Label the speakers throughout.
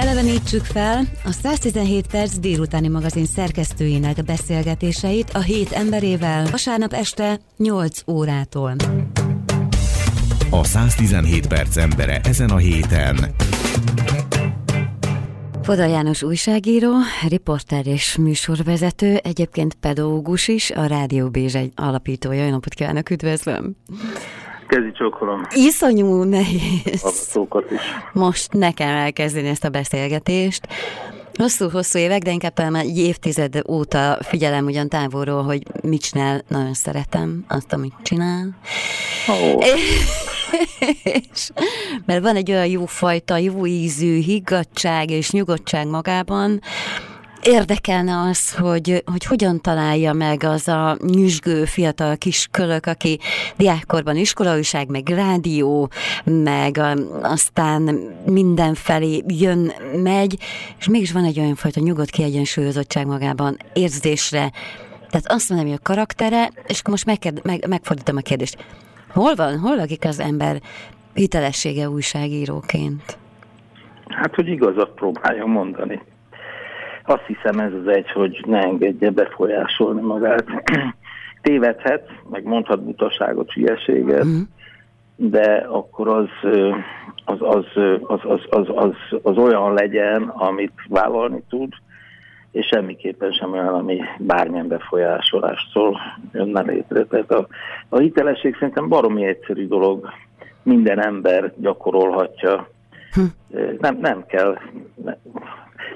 Speaker 1: Elevenítsük fel a 117 perc délutáni magazin szerkesztőinek beszélgetéseit a hét emberével vasárnap este 8 órától.
Speaker 2: A 117 perc embere ezen a héten.
Speaker 1: Foda János újságíró, riporter és műsorvezető, egyébként pedagógus is, a Rádió Bézs egy alapítója. Jó napot kívánok, üdvözlöm!
Speaker 3: Kezi csókolom.
Speaker 1: Iszonyú nehéz.
Speaker 3: A szókat is.
Speaker 1: Most nekem elkezdeni ezt a beszélgetést. Hosszú-hosszú évek, de inkább talán már egy évtized óta figyelem ugyan távolról, hogy mit csinál, nagyon szeretem azt, amit csinál.
Speaker 3: Ó,
Speaker 1: És, mert van egy olyan jó fajta, jó ízű higgadság és nyugodtság magában, Érdekelne az, hogy, hogy hogyan találja meg az a nyüzsgő fiatal kis kölök, aki diákkorban iskolaújság, meg rádió, meg a, aztán mindenfelé jön, megy, és mégis van egy olyan fajta nyugodt kiegyensúlyozottság magában, érzésre. Tehát azt mondom, hogy a karaktere, és akkor most megkérd, meg, megfordítom a kérdést. Hol van, hol lakik az ember hitelessége újságíróként?
Speaker 3: hát, hogy igazat próbálja mondani. Azt hiszem ez az egy, hogy ne engedje befolyásolni magát. Tévedhet, meg mondhat butaságot, hülyeséget,
Speaker 1: Mhm.
Speaker 3: de akkor az, az, az, az, az, az, az, az olyan legyen, amit vállalni tud, és semmiképpen sem olyan, ami bármilyen befolyásolástól jönne létre. Tehát a, a hitelesség szerintem baromi egyszerű dolog, minden ember gyakorolhatja. Ö, Nem, nem kell.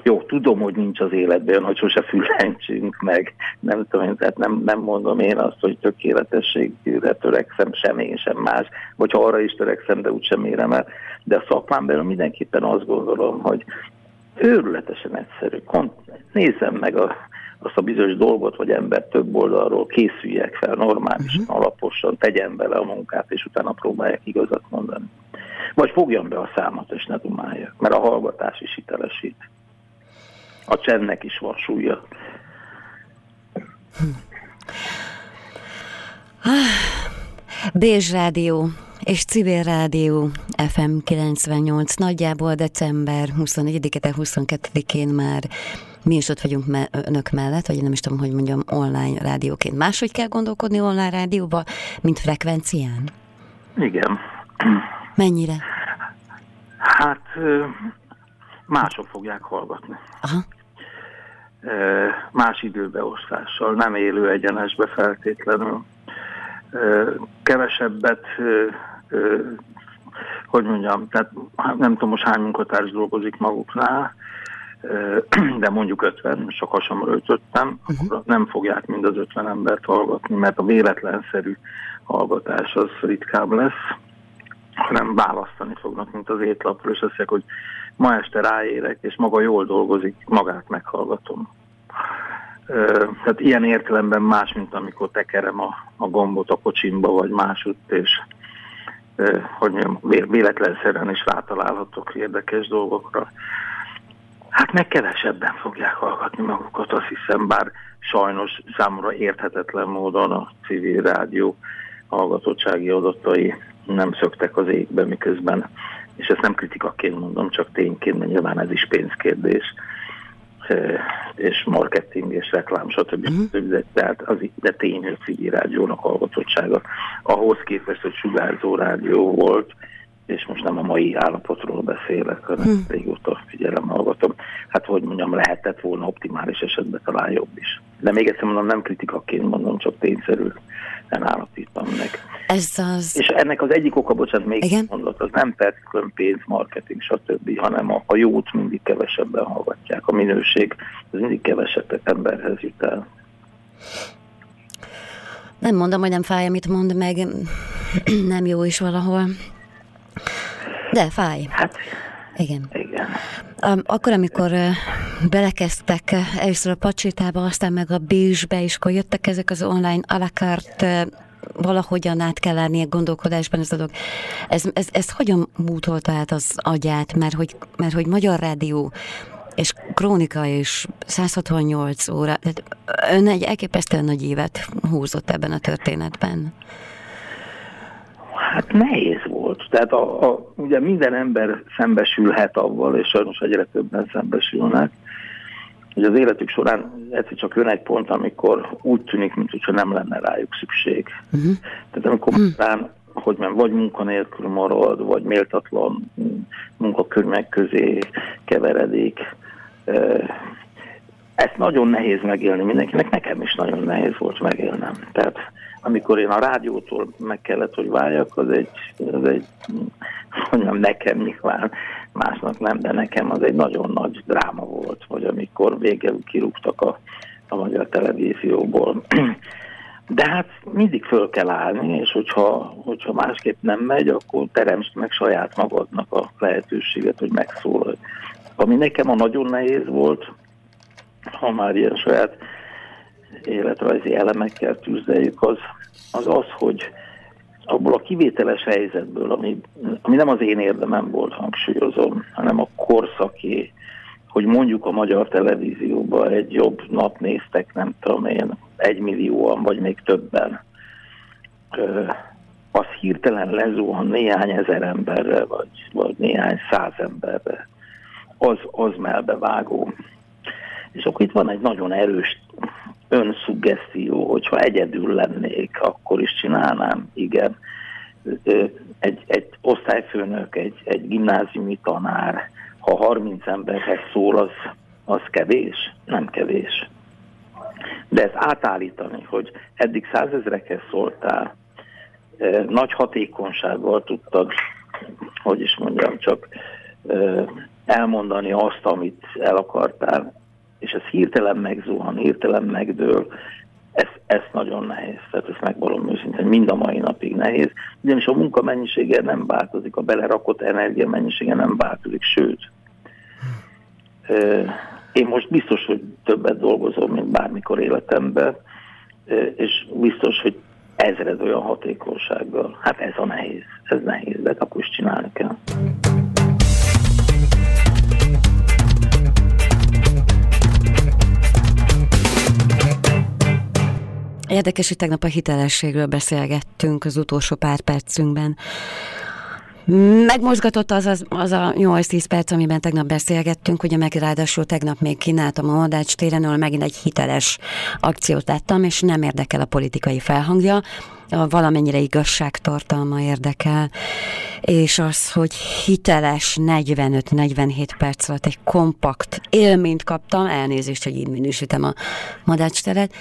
Speaker 3: Jó, tudom, hogy nincs az életben olyan, hogy sose füllentsünk meg. Nem tudom tehát nem, nem mondom én azt, hogy tökéletességre törekszem, sem én, sem más, vagy ha arra is törekszem, de úgysem érem el. De a szakmán belül mindenképpen azt gondolom, hogy őrületesen egyszerű. Nézzem meg a, azt a bizonyos dolgot, vagy ember több oldalról, készüljek fel normálisan, uh-huh. alaposan, tegyen bele a munkát, és utána próbálják igazat mondani. Vagy fogjam be a számot, és ne dumáljak, mert a hallgatás is hitelesít. A csendnek is van súlya.
Speaker 1: Bézs Rádió és Civil Rádió FM 98 nagyjából december 21-e 22-én már mi is ott vagyunk me- önök mellett, vagy nem is tudom, hogy mondjam, online rádióként. Máshogy kell gondolkodni online rádióba, mint frekvencián?
Speaker 3: Igen.
Speaker 1: Mennyire?
Speaker 3: Hát mások fogják hallgatni.
Speaker 1: Aha.
Speaker 3: Más időbeosztással, nem élő egyenesbe feltétlenül. Kevesebbet, hogy mondjam, tehát hát nem tudom most hány munkatárs dolgozik maguknál, de mondjuk 50, csak hasamra akkor nem fogják mind az 50 embert hallgatni, mert a véletlenszerű hallgatás az ritkább lesz hanem választani fognak, mint az étlapról, és azt mondják, hogy ma este ráérek, és maga jól dolgozik, magát meghallgatom. Tehát ilyen értelemben más, mint amikor tekerem a, a gombot a kocsimba, vagy másutt, és hogy mondjam, vé- véletlenszerűen is rátalálhatok érdekes dolgokra. Hát meg kevesebben fogják hallgatni magukat, azt hiszem, bár sajnos számomra érthetetlen módon a civil rádió hallgatottsági adatai nem szöktek az égbe, miközben, és ezt nem kritikaként mondom, csak tényként, mert nyilván ez is pénzkérdés, és marketing, és reklám, stb. De, tehát az, de tény, hogy civil rádiónak hallgatottsága ahhoz képest, hogy sugárzó rádió volt, és most nem a mai állapotról beszélek, hanem régóta figyelem, hallgatom. Hát, hogy mondjam, lehetett volna optimális esetben talán jobb is. De még egyszer mondom, nem kritikaként mondom, csak tényszerű nem állapítom meg.
Speaker 1: Ez az...
Speaker 3: És ennek az egyik oka, bocsánat, még
Speaker 1: Igen?
Speaker 3: mondat, az nem feltétlenül pénz, marketing, stb., hanem a, a jót mindig kevesebben hallgatják. A minőség az mindig kevesebb emberhez jut el.
Speaker 1: Nem mondom, hogy nem fáj, amit mond, meg nem jó is valahol. De fáj.
Speaker 3: Hát,
Speaker 1: Igen.
Speaker 3: igen.
Speaker 1: Akkor, amikor belekezdtek először a pacsétába, aztán meg a Bézsbe, és akkor jöttek ezek az online alakart uh, valahogyan át kell lenni a gondolkodásban ez a dolog. Ez, ez, ez hogyan mútolta át az agyát, mert hogy, mert hogy Magyar Rádió és Krónika és 168 óra, tehát ön egy elképesztően nagy évet húzott ebben a történetben.
Speaker 3: Hát nehéz. Tehát a, a, ugye minden ember szembesülhet avval, és sajnos egyre többen szembesülnek, hogy az életük során egyszer csak jön egy pont, amikor úgy tűnik, mintha nem lenne rájuk szükség. Uh-huh. Tehát amikor uh-huh. rán, hogy nem, vagy munkanélkül marad, vagy méltatlan munkakörmek közé keveredik. Ezt nagyon nehéz megélni mindenkinek, nekem is nagyon nehéz volt megélnem. Tehát amikor én a rádiótól meg kellett, hogy váljak, az egy, az egy mondjam, nekem nyilván, másnak nem, de nekem az egy nagyon nagy dráma volt, hogy amikor végül kirúgtak a, a magyar televízióból. De hát mindig föl kell állni, és hogyha, hogyha másképp nem megy, akkor teremtsd meg saját magadnak a lehetőséget, hogy megszólalj. Ami nekem a nagyon nehéz volt, ha már ilyen saját életrajzi elemekkel tűzdeljük, az, az az, hogy abból a kivételes helyzetből, ami, ami nem az én érdemem volt, hangsúlyozom, hanem a korszaké, hogy mondjuk a magyar televízióban egy jobb nap néztek, nem tudom én, egy millióan, vagy még többen, az hirtelen lezuhan néhány ezer emberre, vagy, vagy néhány száz emberre, az, az melbevágó. És akkor itt van egy nagyon erős önszuggesztió, hogyha egyedül lennék, akkor is csinálnám, igen. Egy, egy osztályfőnök, egy, egy gimnáziumi tanár, ha 30 emberhez szól, az, az kevés? Nem kevés. De ezt átállítani, hogy eddig százezrekhez szóltál, nagy hatékonysággal tudtad, hogy is mondjam, csak elmondani azt, amit el akartál, és ez hirtelen megzuhan, hirtelen megdől, ez, ez nagyon nehéz, tehát ezt megvalom őszintén, mind a mai napig nehéz, ugyanis a munka mennyisége nem változik, a belerakott energia mennyisége nem változik, sőt. Én most biztos, hogy többet dolgozom, mint bármikor életemben, és biztos, hogy ezred olyan hatékonysággal. Hát ez a nehéz, ez nehéz, de akkor is csinálni kell.
Speaker 1: Érdekes, hogy tegnap a hitelességről beszélgettünk az utolsó pár percünkben. Megmozgatott az, az, az a 8-10 perc, amiben tegnap beszélgettünk, ugye meg ráadásul tegnap még kínáltam a Madács téren, ahol megint egy hiteles akciót láttam, és nem érdekel a politikai felhangja, a valamennyire igazságtartalma érdekel, és az, hogy hiteles 45-47 perc alatt egy kompakt élményt kaptam, elnézést, hogy így minősítem a Madács teret,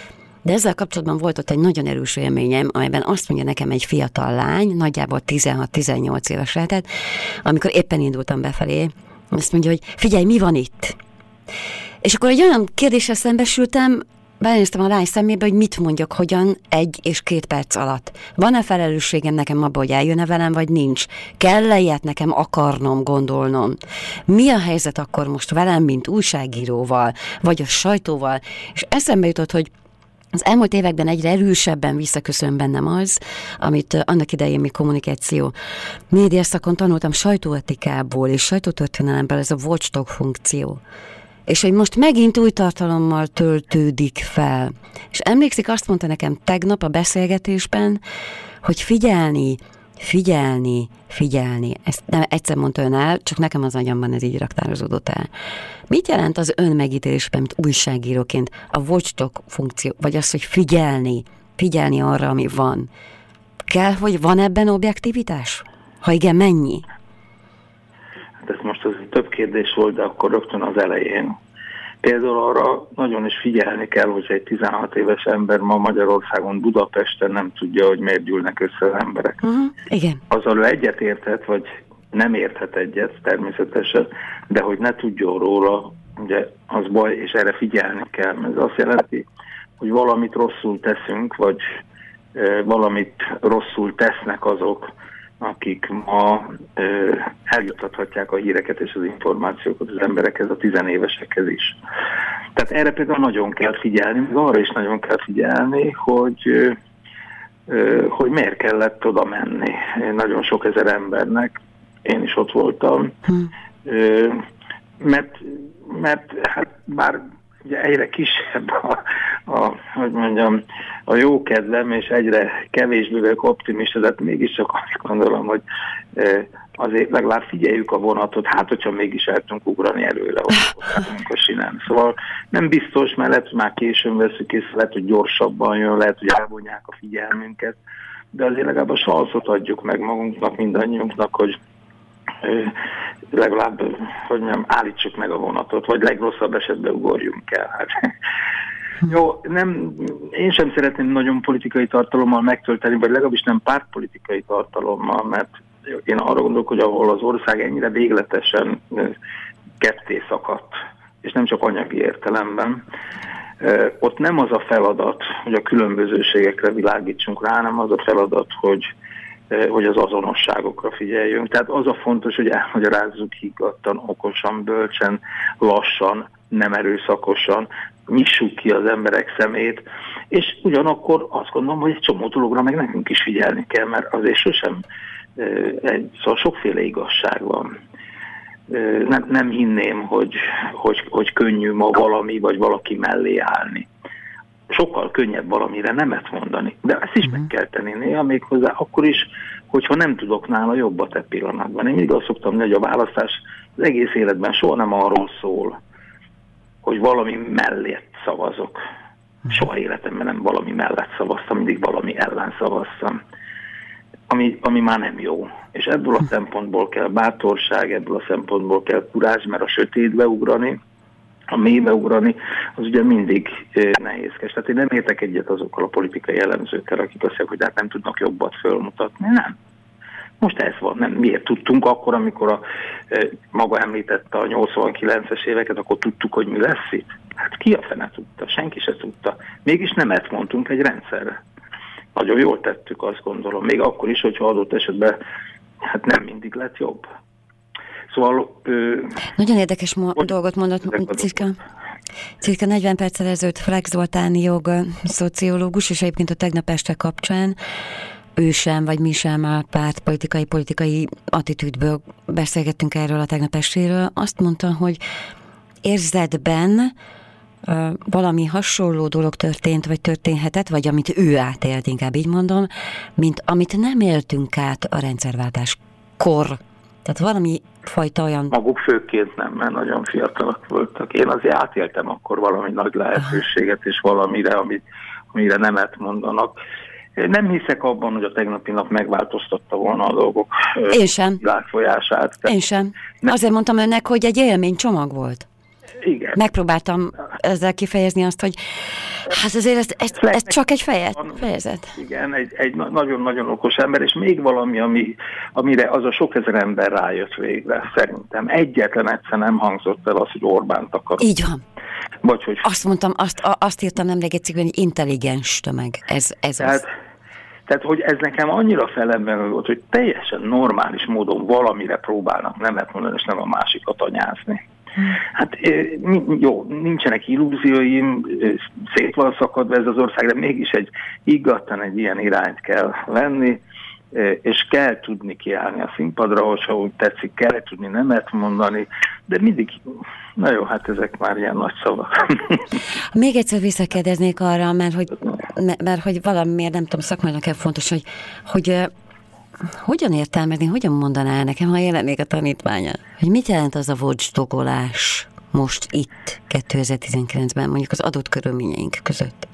Speaker 1: de ezzel kapcsolatban volt ott egy nagyon erős élményem, amelyben azt mondja nekem egy fiatal lány, nagyjából 16-18 éves lehetett, amikor éppen indultam befelé, azt mondja, hogy figyelj, mi van itt? És akkor egy olyan kérdéssel szembesültem, belenéztem a lány szemébe, hogy mit mondjak, hogyan egy és két perc alatt. Van-e felelősségem nekem abban, hogy eljön-e velem, vagy nincs? Kell-e ilyet nekem akarnom, gondolnom? Mi a helyzet akkor most velem, mint újságíróval, vagy a sajtóval? És eszembe jutott, hogy az elmúlt években egyre erősebben visszaköszön bennem az, amit annak idején mi kommunikáció médiaszakon tanultam sajtóetikából és sajtótörténelemből, ez a watchdog funkció. És hogy most megint új tartalommal töltődik fel. És emlékszik, azt mondta nekem tegnap a beszélgetésben, hogy figyelni, figyelni, figyelni. Ezt nem egyszer mondta ön el, csak nekem az agyamban ez így raktározódott el. Mit jelent az ön megítélésben, mint újságíróként a watchdog funkció, vagy az, hogy figyelni, figyelni arra, ami van? Kell, hogy van ebben objektivitás? Ha igen, mennyi?
Speaker 3: Hát ez most az több kérdés volt, de akkor rögtön az elején. Például arra nagyon is figyelni kell, hogy egy 16 éves ember ma Magyarországon, Budapesten nem tudja, hogy miért gyűlnek össze az emberek.
Speaker 1: Uh-huh, igen.
Speaker 3: Azzal ő egyet érthet, vagy nem érthet egyet természetesen, de hogy ne tudjon róla, ugye az baj, és erre figyelni kell, ez azt jelenti, hogy valamit rosszul teszünk, vagy e, valamit rosszul tesznek azok, akik ma e, eljutathatják a híreket és az információkat az emberekhez, a tizenévesekhez is. Tehát erre például nagyon kell figyelni, meg arra is nagyon kell figyelni, hogy e, hogy miért kellett oda menni nagyon sok ezer embernek, én is ott voltam, hm. mert, mert hát bár ugye egyre kisebb a, a, hogy mondjam, a jó kedvem, és egyre kevésbé vagyok optimista, de mégiscsak azt gondolom, hogy azért legalább figyeljük a vonatot, hát hogyha mégis el tudunk ugrani előle, a sinem. Szóval nem biztos, mert lehet, hogy már későn veszük észre, lehet, hogy gyorsabban jön, lehet, hogy elvonják a figyelmünket, de azért legalább a salszot adjuk meg magunknak, mindannyiunknak, hogy legalább, hogy mondjam, állítsuk meg a vonatot, vagy legrosszabb esetben ugorjunk el. Hát. Jó, nem, én sem szeretném nagyon politikai tartalommal megtölteni, vagy legalábbis nem pártpolitikai tartalommal, mert én arra gondolok, hogy ahol az ország ennyire végletesen ketté szakadt, és nem csak anyagi értelemben, ott nem az a feladat, hogy a különbözőségekre világítsunk rá, hanem az a feladat, hogy, hogy az azonosságokra figyeljünk. Tehát az a fontos, hogy elmagyarázzuk higgadtan, okosan, bölcsen, lassan, nem erőszakosan, nyissuk ki az emberek szemét, és ugyanakkor azt gondolom, hogy egy csomó dologra meg nekünk is figyelni kell, mert azért sosem egy, szóval sokféle igazság van. Nem, nem hinném, hogy, hogy, hogy könnyű ma valami, vagy valaki mellé állni. Sokkal könnyebb valamire nemet mondani, de ezt is meg mhm. kell tenni néha még hozzá, akkor is, hogyha nem tudok nála jobbat e pillanatban. Én mindig azt szoktam hogy a választás az egész életben soha nem arról szól, hogy valami mellett szavazok. Mhm. Soha életemben nem valami mellett szavaztam, mindig valami ellen szavaztam ami, ami már nem jó. És ebből a hm. szempontból kell bátorság, ebből a szempontból kell kurázs, mert a sötétbe ugrani, a mélybe ugrani, az ugye mindig nehézkes. Tehát én nem értek egyet azokkal a politikai jellemzőkkel, akik azt hogy hát nem tudnak jobbat fölmutatni. Nem. Most ez van. Nem. Miért tudtunk akkor, amikor a maga említette a 89-es éveket, akkor tudtuk, hogy mi lesz itt? Hát ki a fene tudta? Senki se tudta. Mégis nemet mondtunk egy rendszerre nagyon jól tettük, azt gondolom. Még akkor is, hogyha adott esetben hát nem mindig lett jobb. Szóval... Ö,
Speaker 1: Nagyon érdekes mo- dolgot mondott Ciska. Cirka 40 perccel ezelőtt Flex Zoltán jog szociológus, és egyébként a tegnap este kapcsán ő sem, vagy mi sem a párt politikai, politikai attitűdből beszélgettünk erről a tegnap estéről. Azt mondta, hogy érzetben valami hasonló dolog történt, vagy történhetett, vagy amit ő átélt, inkább így mondom, mint amit nem éltünk át a rendszerváltás kor. Tehát valami fajta olyan...
Speaker 3: Maguk főként nem, mert nagyon fiatalok voltak. Én azért átéltem akkor valami nagy lehetőséget, és valamire, amit, amire nemet mondanak. Nem hiszek abban, hogy a tegnapi nap megváltoztatta volna a dolgok
Speaker 1: Én sem.
Speaker 3: világfolyását.
Speaker 1: Én sem. Nem. Azért mondtam önnek, hogy egy élmény csomag volt.
Speaker 3: Igen.
Speaker 1: Megpróbáltam ezzel kifejezni azt, hogy hát azért ez, ez, ez csak egy feje, fejezet.
Speaker 3: Igen, egy, egy nagyon-nagyon okos ember, és még valami, ami, amire az a sok ezer ember rájött végre, szerintem. Egyetlen egyszer nem hangzott el az, hogy Orbán akar.
Speaker 1: Így van.
Speaker 3: Vagy, hogy...
Speaker 1: Azt mondtam, azt, azt írtam nemrég egy cikkben, hogy intelligens tömeg. Ez, ez tehát, az.
Speaker 3: Tehát, hogy ez nekem annyira felemben volt, hogy teljesen normális módon valamire próbálnak nemet mondani, és nem a másikat anyázni. Hát jó, nincsenek illúzióim, szét van szakadva ez az ország, de mégis egy igazán egy ilyen irányt kell venni, és kell tudni kiállni a színpadra, hogyha úgy tetszik, kell tudni nemet mondani, de mindig, na jó, hát ezek már ilyen nagy szavak.
Speaker 1: Még egyszer visszakérdeznék arra, mert hogy, mert hogy valamiért nem tudom, szakmának fontos, hogy, hogy hogyan értelmezni, hogyan mondaná nekem, ha jelenik a tanítványa, hogy mit jelent az a watchdogolás most itt, 2019-ben, mondjuk az adott körülményeink között?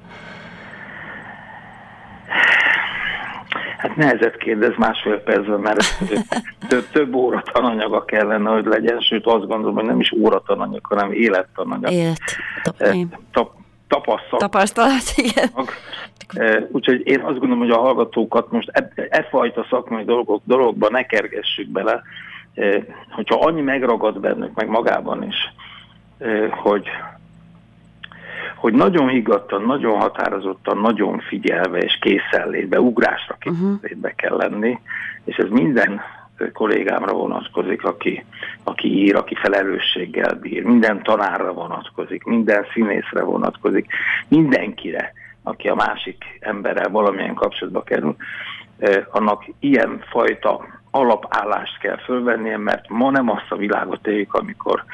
Speaker 3: Hát nehezet kérdez másfél percben, mert több, több óratananyaga kellene, hogy legyen, sőt azt gondolom, hogy nem is óratananyag, hanem élettananyag.
Speaker 1: Élet.
Speaker 3: Eh, tap, tapasztalat.
Speaker 1: Tapasztalat, igen.
Speaker 3: Úgyhogy én azt gondolom, hogy a hallgatókat most e, e fajta szakmai dolgok, dologba ne kergessük bele, hogyha annyi megragad bennük, meg magában is, hogy, hogy nagyon higgadtan, nagyon határozottan, nagyon figyelve és készenlétbe, ugrásra készenlétbe kell lenni, és ez minden kollégámra vonatkozik, aki, aki ír, aki felelősséggel bír, minden tanárra vonatkozik, minden színészre vonatkozik, mindenkire, aki a másik emberrel valamilyen kapcsolatba kerül, annak ilyen fajta alapállást kell fölvennie, mert ma nem azt a világot éljük, amikor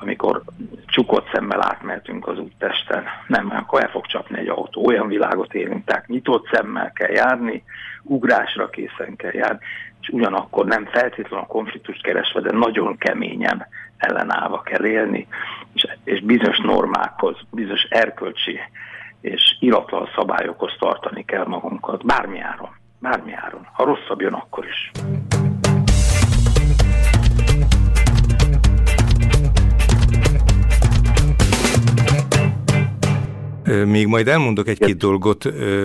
Speaker 3: amikor csukott szemmel átmehetünk az úttesten. Nem, akkor el fog csapni egy autó. Olyan világot élünk, tehát nyitott szemmel kell járni, ugrásra készen kell járni, és ugyanakkor nem feltétlenül a konfliktust keresve, de nagyon keményen ellenállva kell élni, és, és bizonyos normákhoz, bizonyos erkölcsi és iratlan szabályokhoz tartani kell magunkat, bármi áron, bármi áron. Ha rosszabb jön, akkor is.
Speaker 4: Még majd elmondok egy-két dolgot,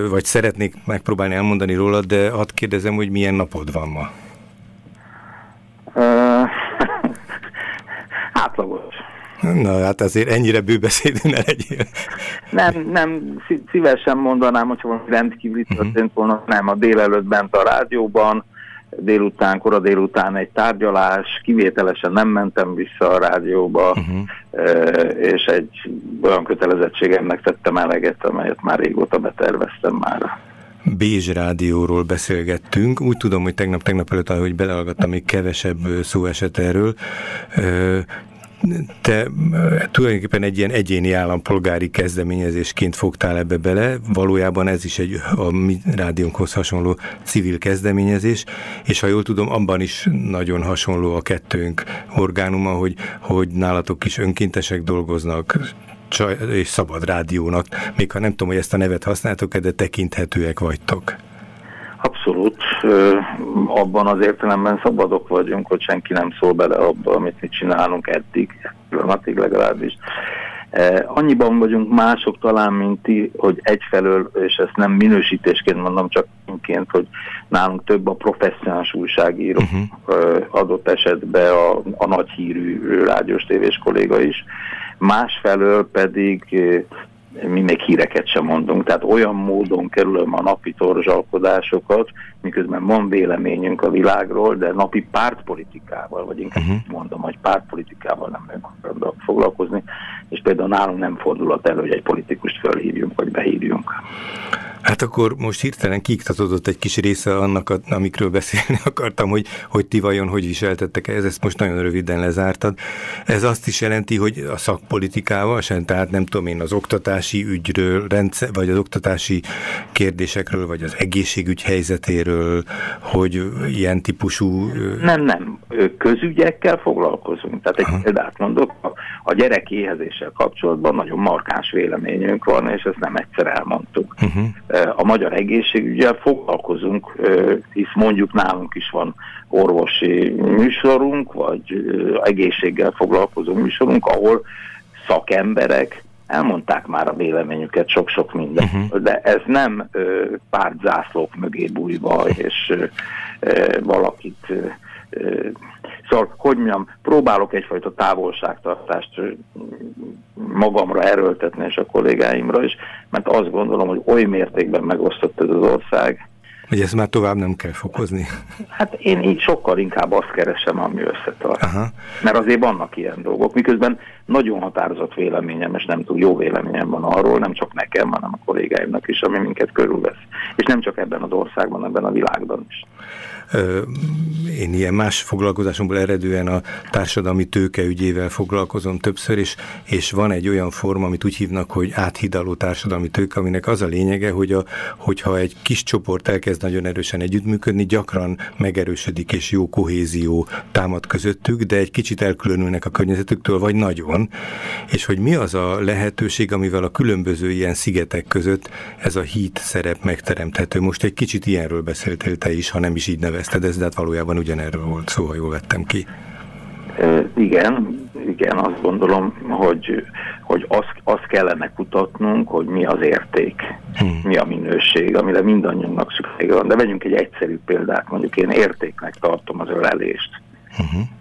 Speaker 4: vagy szeretnék megpróbálni elmondani róla, de hadd kérdezem, hogy milyen napod van ma?
Speaker 3: átlagos.
Speaker 4: Na, hát azért ennyire bőbeszédű ne legyél.
Speaker 3: Nem, nem, szívesen mondanám, hogyha valami rendkívüli uh-huh. történt volna, nem, a délelőtt bent a rádióban, délután, kora délután egy tárgyalás, kivételesen nem mentem vissza a rádióba, uh-huh. és egy olyan kötelezettségemnek tettem eleget, amelyet már régóta beterveztem már.
Speaker 4: Bézs rádióról beszélgettünk. Úgy tudom, hogy tegnap-tegnap előtt, ahogy belehallgattam, még kevesebb szó esett erről te tulajdonképpen egy ilyen egyéni állampolgári kezdeményezésként fogtál ebbe bele, valójában ez is egy a mi rádiónkhoz hasonló civil kezdeményezés, és ha jól tudom, abban is nagyon hasonló a kettőnk orgánuma, hogy, hogy nálatok is önkéntesek dolgoznak, és szabad rádiónak, még ha nem tudom, hogy ezt a nevet használtok de tekinthetőek vagytok.
Speaker 3: Abszolút. Abban az értelemben szabadok vagyunk, hogy senki nem szól bele abba, amit mi csinálunk eddig, pillanatig legalábbis. Annyiban vagyunk mások talán, mint ti, hogy egyfelől, és ezt nem minősítésként mondom, csak inként, hogy nálunk több a professzionális újságíró, uh-huh. adott esetben a, a nagy hírű rádiós tévés kolléga is. Másfelől pedig mi még híreket sem mondunk, tehát olyan módon kerülöm a napi torzsalkodásokat, miközben van véleményünk a világról, de napi pártpolitikával, vagy inkább uh-huh. mondom, hogy pártpolitikával nem akarok foglalkozni, és például nálunk nem fordulat elő, hogy egy politikust felhívjunk, vagy behívjunk.
Speaker 4: Hát akkor most hirtelen kiiktatódott egy kis része annak, amikről beszélni akartam, hogy, hogy ti vajon hogy viseltettek ez, ezt most nagyon röviden lezártad. Ez azt is jelenti, hogy a szakpolitikával sem, tehát nem tudom én az oktatási ügyről, rendszer, vagy az oktatási kérdésekről, vagy az egészségügy helyzetéről, hogy ilyen típusú...
Speaker 3: Nem, nem. Közügyekkel foglalkozunk. Tehát egy Aha. példát mondok, a, a gyerekéhezéssel kapcsolatban nagyon markáns véleményünk van, és ezt nem egyszer elmondtuk. Uh-huh a magyar egészségügyel foglalkozunk, hisz mondjuk nálunk is van orvosi műsorunk, vagy egészséggel foglalkozó műsorunk, ahol szakemberek elmondták már a véleményüket sok-sok minden, uh-huh. de ez nem pártzászlók mögé bújva, és valakit Szóval, hogy mondjam, próbálok egyfajta távolságtartást magamra erőltetni, és a kollégáimra is, mert azt gondolom, hogy oly mértékben megosztott ez az ország,
Speaker 4: hogy ezt már tovább nem kell fokozni?
Speaker 3: Hát én így sokkal inkább azt keresem, ami összetart. Aha. Mert azért vannak ilyen dolgok, miközben nagyon határozott véleményem, és nem túl jó véleményem van arról, nem csak nekem, hanem a kollégáimnak is, ami minket körülvesz. És nem csak ebben az országban, ebben a világban is
Speaker 4: én ilyen más foglalkozásomból eredően a társadalmi tőkeügyével foglalkozom többször, és, és van egy olyan forma, amit úgy hívnak, hogy áthidaló társadalmi tőke, aminek az a lényege, hogy a, hogyha egy kis csoport elkezd nagyon erősen együttműködni, gyakran megerősödik és jó kohézió támad közöttük, de egy kicsit elkülönülnek a környezetüktől, vagy nagyon, és hogy mi az a lehetőség, amivel a különböző ilyen szigetek között ez a híd szerep megteremthető. Most egy kicsit ilyenről beszéltél te is, ha nem is így nevezted nevezted ezt, de hát valójában ugyanerről volt szó, ha jól vettem ki.
Speaker 3: Igen, igen, azt gondolom, hogy, hogy azt, azt kellene kutatnunk, hogy mi az érték, hmm. mi a minőség, amire mindannyiunknak szüksége van. De vegyünk egy egyszerű példát, mondjuk én értéknek tartom az ölelést.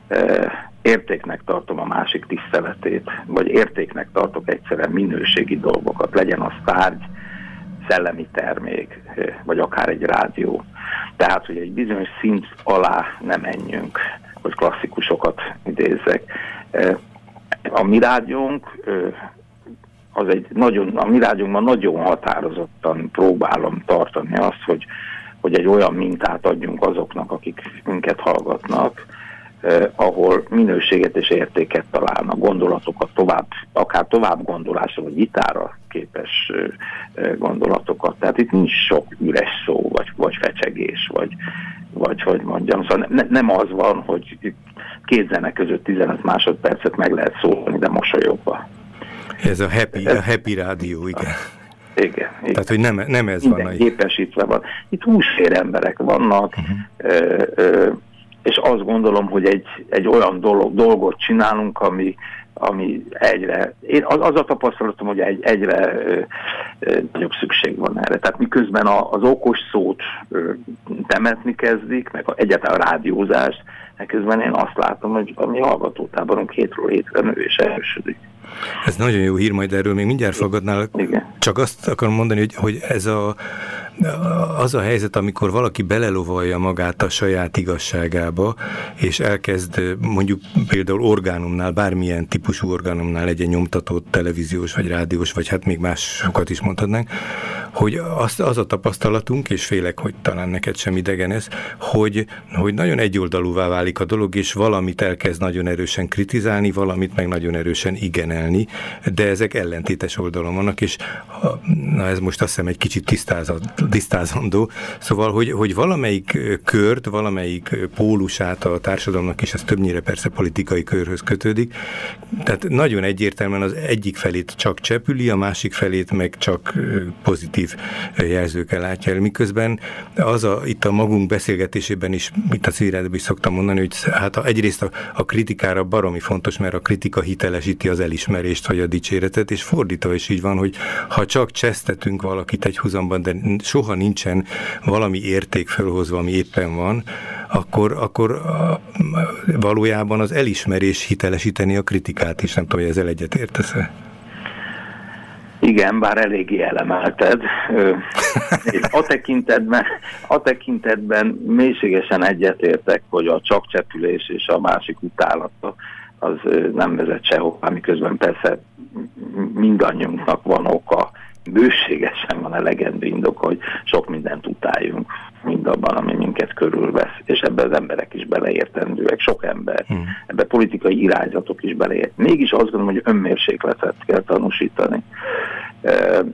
Speaker 3: E, értéknek tartom a másik tiszteletét, vagy értéknek tartok egyszerűen minőségi dolgokat, legyen az tárgy, szellemi termék, vagy akár egy rádió. Tehát, hogy egy bizonyos szint alá nem menjünk, hogy klasszikusokat idézzek. A mi rádiónk az egy nagyon, a mi rádiónkban nagyon határozottan próbálom tartani azt, hogy, hogy egy olyan mintát adjunk azoknak, akik minket hallgatnak, eh, ahol minőséget és értéket találnak, gondolatokat tovább, akár tovább gondolásra vagy vitára képes eh, gondolatokat. Tehát itt nincs sok üres szó, vagy, vagy fecsegés, vagy, vagy hogy mondjam, szóval ne, nem az van, hogy két zene között 15 másodpercet meg lehet szólni, de mosolyogva.
Speaker 4: Ez a happy, a happy rádió, igen.
Speaker 3: Igen. igen.
Speaker 4: Tehát, hogy nem, nem ez
Speaker 3: Minden
Speaker 4: van.
Speaker 3: képesítve van. Itt húsfér emberek vannak,
Speaker 4: Mhm.
Speaker 3: ö, ö, és azt gondolom, hogy egy, egy olyan dolog, dolgot csinálunk, ami, ami egyre, én az, az a tapasztalatom, hogy egy, egyre ö, ö, nagyobb szükség van erre. Tehát miközben a, az okos szót ö, temetni kezdik, meg a, egyáltalán a rádiózást, ekközben én azt látom, hogy a mi hallgatótáborunk hétről hétre nő és erősödik.
Speaker 4: Ez nagyon jó hír, majd erről még mindjárt fogadnál.
Speaker 3: Igen.
Speaker 4: Csak azt akarom mondani, hogy, hogy ez a, az a helyzet, amikor valaki belelovalja magát a saját igazságába, és elkezd mondjuk például orgánumnál, bármilyen típusú orgánumnál legyen nyomtatott televíziós, vagy rádiós, vagy hát még másokat is mondhatnánk, hogy az, az a tapasztalatunk, és félek, hogy talán neked sem idegen ez, hogy, hogy nagyon egyoldalúvá válik a dolog, és valamit elkezd nagyon erősen kritizálni, valamit meg nagyon erősen igenelni, de ezek ellentétes oldalon vannak, és na ez most azt hiszem egy kicsit tisztázat, tisztázandó, szóval, hogy, hogy valamelyik kört, valamelyik pólusát a társadalomnak, és ez többnyire persze politikai körhöz kötődik, tehát nagyon egyértelműen az egyik felét csak csepüli, a másik felét meg csak pozitív jelzőkkel látja el, miközben az a, itt a magunk beszélgetésében is, itt a civil is szoktam mondani, hogy hát egyrészt a, a kritikára baromi fontos, mert a kritika hitelesíti az elismerést vagy a dicséretet, és fordítva is így van, hogy ha csak csesztetünk valakit egy húzamban, de soha nincsen valami érték felhozva, ami éppen van, akkor, akkor a, valójában az elismerés hitelesíteni a kritikát is. Nem tudom, hogy ezzel egyet értesz-e?
Speaker 3: Igen, bár eléggé elemelted. A tekintetben, a tekintetben mélységesen egyetértek, hogy a csapcsepülés és a másik utálata az nem vezet sehová, miközben persze mindannyiunknak van oka, bőségesen van elegendő indok, hogy sok mindent utáljunk mindabban, ami minket körülvesz, és ebben az emberek is beleértendőek, sok ember,
Speaker 4: Hmm.
Speaker 3: ebbe politikai irányzatok is beleért. Mégis azt gondolom, hogy önmérsékletet kell tanúsítani.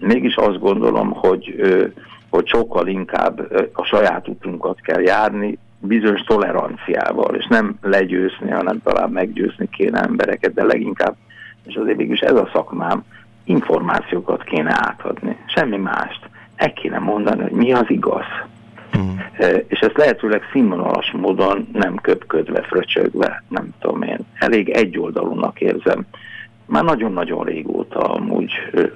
Speaker 3: Mégis azt gondolom, hogy, hogy sokkal inkább a saját utunkat kell járni, bizonyos toleranciával, és nem legyőzni, hanem talán meggyőzni kéne embereket, de leginkább, és azért mégis ez a szakmám, információkat kéne átadni, semmi mást. El kéne mondani, hogy mi az igaz.
Speaker 4: Mm.
Speaker 3: És ezt lehetőleg színvonalas módon, nem köpködve, fröcsögve, nem tudom én, elég egyoldalúnak érzem. Már nagyon-nagyon régóta amúgy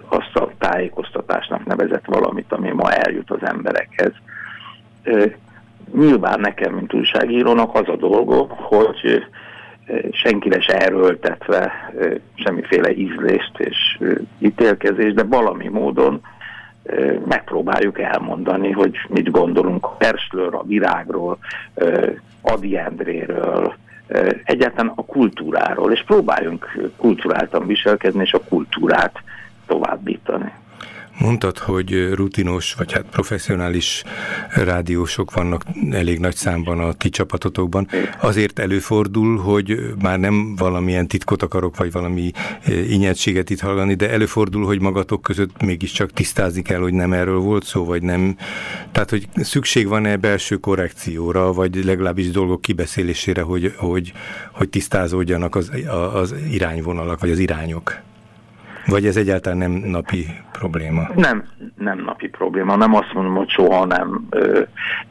Speaker 3: azt a tájékoztatásnak nevezett valamit, ami ma eljut az emberekhez. Nyilván nekem, mint újságírónak az a dolgom, hogy senkire se erőltetve semmiféle ízlést és ítélkezést, de valami módon megpróbáljuk elmondani, hogy mit gondolunk a Perslőr, a virágról, Adi Endréről, egyáltalán a kultúráról, és próbáljunk kulturáltan viselkedni, és a kultúrát továbbítani.
Speaker 4: Mondtad, hogy rutinos, vagy hát professzionális rádiósok vannak elég nagy számban a ti csapatotokban. Azért előfordul, hogy már nem valamilyen titkot akarok, vagy valami inyetséget itt hallani, de előfordul, hogy magatok között mégiscsak tisztázni kell, hogy nem erről volt szó, vagy nem. Tehát, hogy szükség van-e belső korrekcióra, vagy legalábbis dolgok kibeszélésére, hogy, hogy, hogy tisztázódjanak az, az irányvonalak, vagy az irányok? Vagy ez egyáltalán nem napi probléma?
Speaker 3: Nem, nem napi probléma, nem azt mondom, hogy soha nem.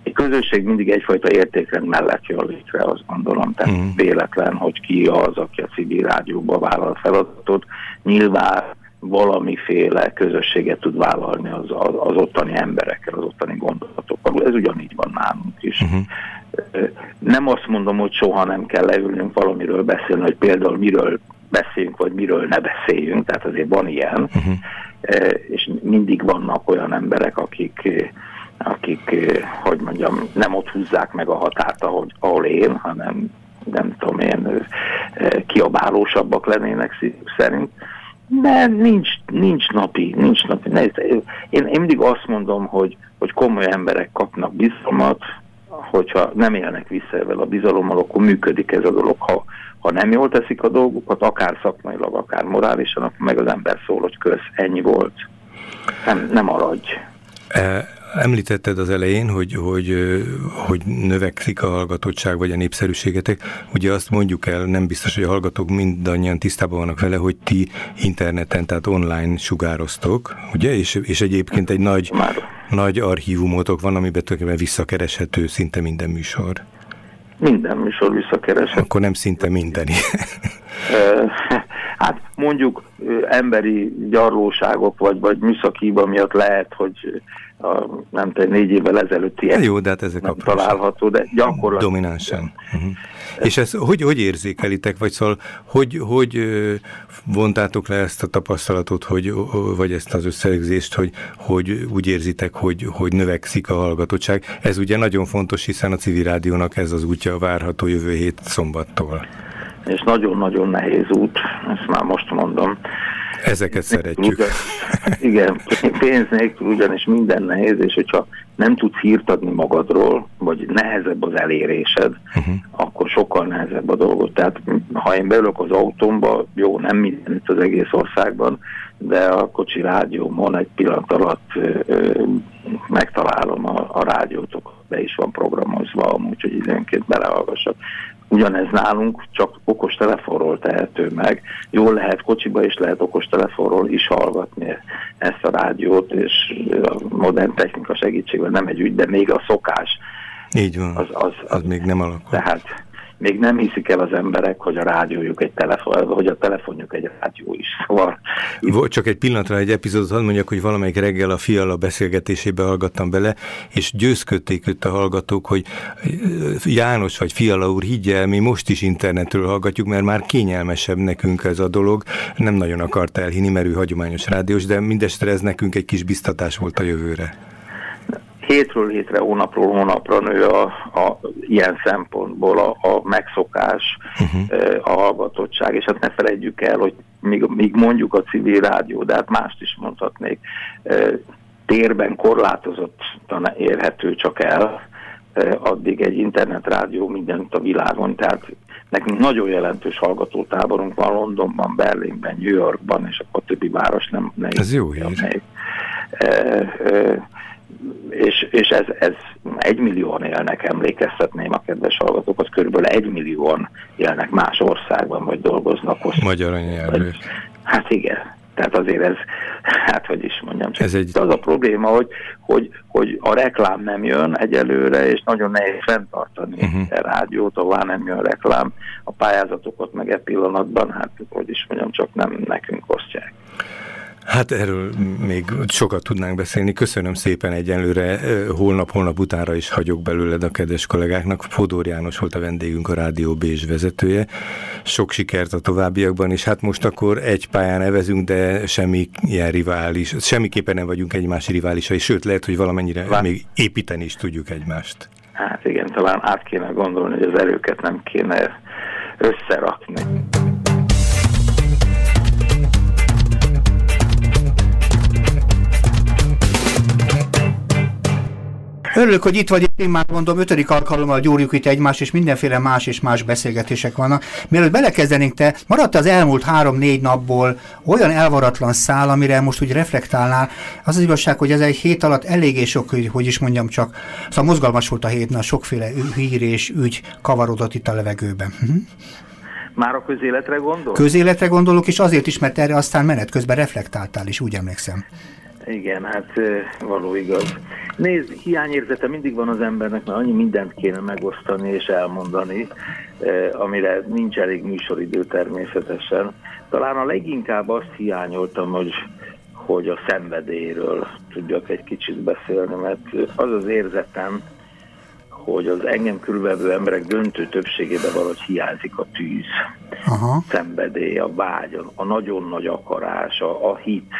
Speaker 3: Egy közösség mindig egyfajta értékrend mellett jön létre, azt gondolom. Tehát mm. véletlen, hogy ki az, aki a civil rádióba vállal feladatot. Nyilván valamiféle közösséget tud vállalni az, az, az ottani emberekkel, az ottani gondolatokkal. Ez ugyanígy van nálunk is. Uh-huh. Nem azt mondom, hogy soha nem kell leülnünk valamiről beszélni, hogy például miről beszéljünk, vagy miről ne beszéljünk, tehát azért van ilyen, uh-huh. és mindig vannak olyan emberek, akik, akik, hogy mondjam, nem ott húzzák meg a határt, ahogy, ahol én, hanem nem tudom én, kiabálósabbak lennének szerint. De nincs, nincs napi, nincs napi. Én, én mindig azt mondom, hogy, hogy komoly emberek kapnak bizalmat, hogyha nem élnek vissza ezzel a bizalommal, akkor működik ez a dolog. Ha, ha nem jól teszik a dolgukat, akár szakmailag, akár morálisan, akkor meg az ember szól, hogy kösz, ennyi volt. Nem, nem aradj.
Speaker 4: E, Említetted az elején, hogy, hogy, hogy növekszik a hallgatottság vagy a népszerűségetek. Ugye azt mondjuk el, nem biztos, hogy a hallgatók mindannyian tisztában vannak vele, hogy ti interneten, tehát online sugároztok, ugye? És, és egyébként egy nagy, nagy archívumotok van, amiben tulajdonképpen visszakereshető szinte minden műsor.
Speaker 3: Minden műsor visszakereshető.
Speaker 4: Akkor nem szinte minden.
Speaker 3: hát mondjuk emberi gyarlóságok, vagy, vagy műszaki miatt lehet, hogy a, nem tudom, négy évvel ezelőtti
Speaker 4: Jó, de hát ezek
Speaker 3: nem található, de gyakorlatilag.
Speaker 4: Dominánsan. Uh-huh. És ezt hogy, hogy érzékelitek, vagy szóval hogy, hogy vontátok le ezt a tapasztalatot, hogy, vagy ezt az összegzést, hogy, hogy úgy érzitek, hogy, hogy növekszik a hallgatottság. Ez ugye nagyon fontos, hiszen a civil rádiónak ez az útja várható jövő hét szombattól.
Speaker 3: És nagyon-nagyon nehéz út, ezt már most mondom.
Speaker 4: Ezeket szeretjük. Ugyan,
Speaker 3: igen, pénz nélkül ugyanis minden nehéz, és hogyha nem tudsz hírt adni magadról, vagy nehezebb az elérésed, uh-huh. akkor sokkal nehezebb a dolgot. Tehát ha én beülök az autómba, jó, nem minden itt az egész országban, de a kocsi rádiómon egy pillanat alatt ö, ö, megtalálom a, a rádiótokat, be is van programozva, úgyhogy időnként belehallgassak. Ugyanez nálunk csak okos telefonról tehető meg. Jól lehet kocsiba is lehet okos telefonról is hallgatni ezt a rádiót, és a modern technika segítségével nem egy ügy, de még a szokás.
Speaker 4: Így van, az, az, az, az még nem alakul.
Speaker 3: Tehát még nem hiszik el az emberek, hogy a rádiójuk egy telefon, hogy a telefonjuk egy rádió is. Szóval...
Speaker 4: Csak egy pillanatra egy epizódot hadd mondjak, hogy valamelyik reggel a fiala beszélgetésébe hallgattam bele, és győzködték őt a hallgatók, hogy János vagy Fiala úr, higgyel, mi most is internetről hallgatjuk, mert már kényelmesebb nekünk ez a dolog. Nem nagyon akart elhinni, mert ő hagyományos rádiós, de mindestre ez nekünk egy kis biztatás volt a jövőre
Speaker 3: hétről hétre, hónapról hónapra nő a, a ilyen szempontból a, a megszokás, uh-huh. a hallgatottság, és hát ne felejtjük el, hogy míg, míg mondjuk a civil rádió, de hát mást is mondhatnék, térben korlátozottan érhető csak el, addig egy internetrádió mindenütt a világon, tehát nekünk nagyon jelentős hallgatótáborunk van Londonban, Berlinben, New Yorkban, és akkor többi város nem... nem
Speaker 4: Ez jó hír. Még. E,
Speaker 3: e, és, és ez, ez egymillióan élnek, emlékeztetném a kedves hallgatókat, körülbelül egymillióan élnek más országban, vagy dolgoznak.
Speaker 4: Magyar anyanyelvű.
Speaker 3: Hát igen, tehát azért ez, hát hogy is mondjam, csak ez egy... az a probléma, hogy, hogy, hogy a reklám nem jön egyelőre, és nagyon nehéz fenntartani uh-huh. a rádiót, ahová nem jön reklám. A pályázatokat meg e pillanatban, hát hogy is mondjam, csak nem nekünk osztják.
Speaker 4: Hát erről még sokat tudnánk beszélni. Köszönöm szépen egyenlőre. Holnap-holnap utánra is hagyok belőled a kedves kollégáknak. Fodor János volt a vendégünk, a Rádió Bézs vezetője. Sok sikert a továbbiakban, és hát most akkor egy pályán nevezünk, de semmi ilyen rivális, semmiképpen nem vagyunk egymás riválisai, sőt lehet, hogy valamennyire Vár. még építeni is tudjuk egymást.
Speaker 3: Hát igen, talán át kéne gondolni, hogy az erőket nem kéne összerakni.
Speaker 5: Örülök, hogy itt vagy, én már mondom, ötödik alkalommal gyúrjuk itt egymást, és mindenféle más és más beszélgetések vannak. Mielőtt belekezdenénk, te maradt az elmúlt három-négy napból olyan elvaratlan szál, amire most úgy reflektálnál. Az az igazság, hogy ez egy hét alatt eléggé sok, hogy is mondjam csak, szóval mozgalmas volt a hét, na sokféle hír és ügy kavarodott itt a levegőben. Uh-huh.
Speaker 3: Már a közéletre gondol?
Speaker 5: Közéletre gondolok, és azért is, mert erre aztán menet közben reflektáltál is, úgy emlékszem.
Speaker 3: Igen, hát való igaz. Nézd, hiányérzete mindig van az embernek, mert annyi mindent kéne megosztani és elmondani, amire nincs elég műsoridő természetesen. Talán a leginkább azt hiányoltam, hogy, hogy a szenvedélyről tudjak egy kicsit beszélni, mert az az érzetem, hogy az engem körülbelül emberek döntő többségében valahogy hiányzik a tűz, Aha. szenvedély, a vágy, a nagyon nagy akarás, a, a hit,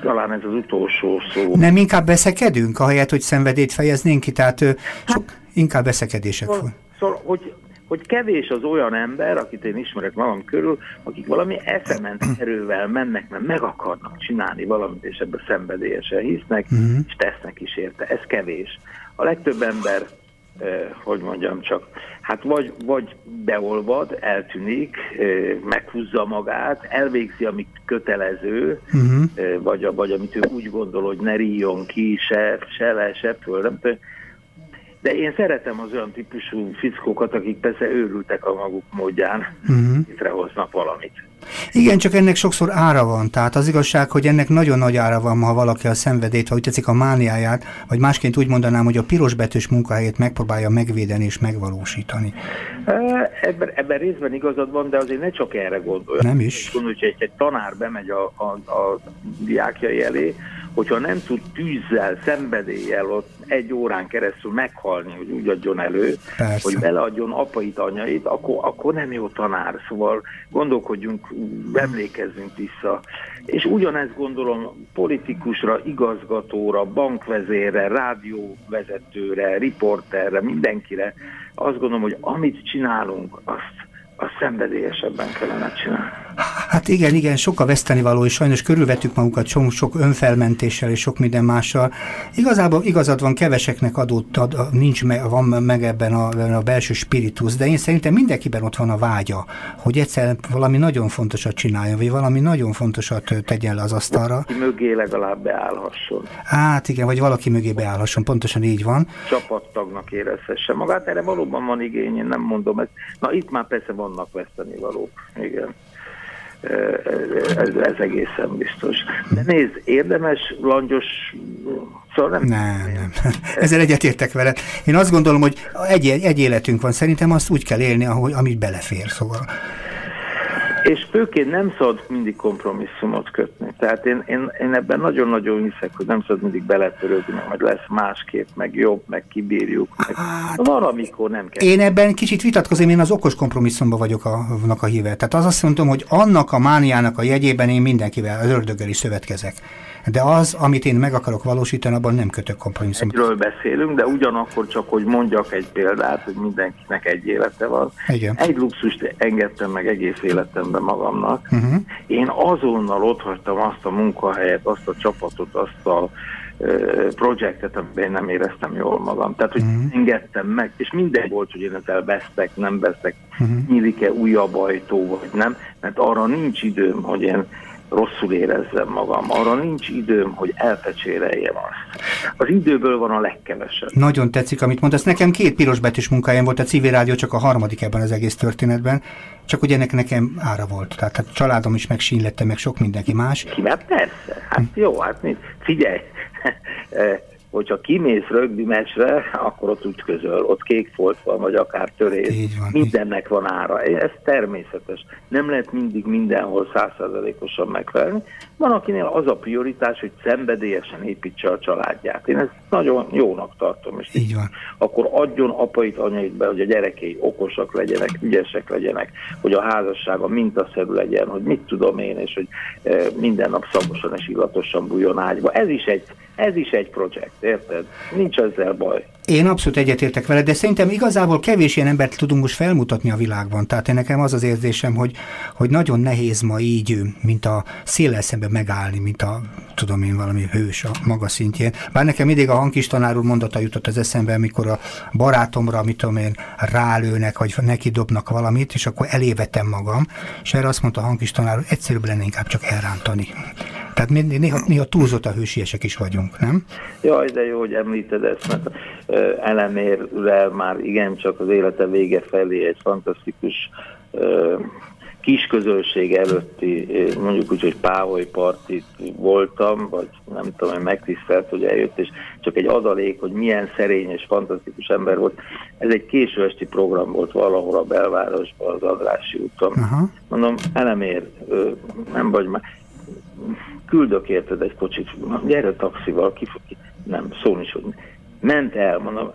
Speaker 3: talán ez az utolsó szó.
Speaker 5: Nem inkább beszekedünk, ahelyett, hogy szenvedét fejeznénk ki, tehát hát, sok, inkább beszekedések
Speaker 3: szóval, szóval, hogy, hogy kevés az olyan ember, akit én ismerek magam körül, akik valami eszement erővel mennek, mert meg akarnak csinálni valamit, és ebbe szenvedélyesen hisznek, uh-huh. és tesznek is érte. Ez kevés a legtöbb ember, eh, hogy mondjam csak, hát vagy, vagy beolvad, eltűnik, eh, meghúzza magát, elvégzi, amit kötelező, uh-huh. eh, vagy, vagy amit ő úgy gondol, hogy ne ríjon ki, se, se le, se föl, nem tudom, de én szeretem az olyan típusú fickókat, akik persze őrültek a maguk módján, uh-huh. létrehoznak valamit.
Speaker 5: Igen, csak ennek sokszor ára van. Tehát az igazság, hogy ennek nagyon nagy ára van, ha valaki a szenvedét, vagy tetszik a mániáját, vagy másként úgy mondanám, hogy a pirosbetűs munkahelyét megpróbálja megvédeni és megvalósítani.
Speaker 3: Ebben, ebben részben igazad van, de azért ne csak erre gondolj.
Speaker 5: Nem is.
Speaker 3: Gondolj, hogy egy, egy tanár bemegy a, a, a diákjai elé, hogyha nem tud tűzzel, szenvedéllyel ott egy órán keresztül meghalni, hogy úgy adjon elő, Persze. hogy beleadjon apait, anyait, akkor, akkor nem jó tanár. Szóval gondolkodjunk, emlékezzünk vissza. És ugyanezt gondolom politikusra, igazgatóra, bankvezérre, rádióvezetőre, riporterre, mindenkire. Azt gondolom, hogy amit csinálunk, azt azt szenvedélyesebben kellene csinálni.
Speaker 5: Hát igen, igen, sok a vesztenivaló, és sajnos körülvettük magunkat sok, sok önfelmentéssel és sok minden mással. Igazából igazad van, keveseknek adott, ad, nincs me, van meg ebben a, a belső spiritus, de én szerintem mindenkiben ott van a vágya, hogy egyszer valami nagyon fontosat csinálja, vagy valami nagyon fontosat tegyen le az asztalra.
Speaker 3: Ki mögé legalább beállhasson.
Speaker 5: Hát igen, vagy valaki mögé beállhasson, pontosan így van.
Speaker 3: Csapattagnak érezhesse magát, erre valóban van igény, én nem mondom ezt. Na itt már persze vannak vesztenivalók, igen ez, ez egészen biztos. De nézd, érdemes langyos Szóval nem,
Speaker 5: nem, nem. Ezzel egyetértek vele. Én azt gondolom, hogy egy, egy életünk van, szerintem azt úgy kell élni, ahogy, amit belefér, szóval.
Speaker 3: És főként nem szabad mindig kompromisszumot kötni. Tehát én, én, én ebben nagyon-nagyon hiszek, hogy nem szabad mindig beletörődni, meg majd lesz másképp, meg jobb, meg kibírjuk. Meg hát, van, amikor nem kell.
Speaker 5: Én ebben kicsit vitatkozom, én az okos kompromisszumba vagyok a, a híve. Tehát az azt mondom, hogy annak a mániának a jegyében én mindenkivel, az ördöggel is szövetkezek de az, amit én meg akarok valósítani, abban nem kötök kompromisszumot.
Speaker 3: Egyről beszélünk, de ugyanakkor csak, hogy mondjak egy példát, hogy mindenkinek egy élete van.
Speaker 5: Igen.
Speaker 3: Egy luxust engedtem meg egész életemben magamnak. Uh-huh. Én azonnal otthagytam azt a munkahelyet, azt a csapatot, azt a projektet, amiben én nem éreztem jól magam. Tehát, hogy uh-huh. engedtem meg, és minden volt, hogy én ezzel vesztek, nem vesztek, uh-huh. nyílik-e újabb ajtó, vagy nem, mert arra nincs időm, hogy én rosszul érezzem magam. Arra nincs időm, hogy elpecséreljem azt. Az időből van a legkevesebb.
Speaker 5: Nagyon tetszik, amit mondasz. Nekem két piros betűs munkájám volt, a civil rádió csak a harmadik ebben az egész történetben. Csak ugye ennek nekem ára volt. Tehát a családom is megsínlette, meg sok mindenki más.
Speaker 3: Ki, mert persze. Hát hm. jó, hát figyelj. hogyha kimész rögbi meccsre, akkor ott ütközöl, ott kék folt van, vagy akár törés. Van, Mindennek van ára. Ez természetes. Nem lehet mindig mindenhol százszerzalékosan megfelelni. Van, akinél az a prioritás, hogy szenvedélyesen építse a családját. Én ezt nagyon jónak tartom. És
Speaker 5: így van.
Speaker 3: Akkor adjon apait, anyait be, hogy a gyerekei okosak legyenek, ügyesek legyenek, hogy a házassága mintaszerű legyen, hogy mit tudom én, és hogy eh, minden nap szagosan és illatosan bújjon ágyba. Ez is egy ez is egy projekt, érted? Nincs ezzel baj.
Speaker 5: Én abszolút egyetértek vele, de szerintem igazából kevés ilyen embert tudunk most felmutatni a világban. Tehát én nekem az az érzésem, hogy, hogy nagyon nehéz ma így, mint a széllel szemben megállni, mint a, tudom én, valami hős a maga szintjén. Bár nekem mindig a hangkis tanár úr mondata jutott az eszembe, amikor a barátomra, mit tudom én, rálőnek, vagy neki dobnak valamit, és akkor elévetem magam, és erre azt mondta a hangkis tanár egyszerűbb lenne inkább csak elrántani. Tehát mi néha, néha túlzott a hősiesek is vagyunk, nem?
Speaker 3: Jaj, de jó, hogy említed ezt, mert elemérre már igencsak az élete vége felé egy fantasztikus kis közönség előtti, mondjuk úgy, hogy Páholy partit voltam, vagy nem tudom, hogy megtisztelt, hogy eljött, és csak egy adalék, hogy milyen szerény és fantasztikus ember volt. Ez egy késő esti program volt valahol a belvárosban, az Adrási úton. Aha. Mondom, elemér, nem vagy már, küldök érted egy kocsit, gyere taxival, ki, nem, szó nincs, hogy ment el, mondom,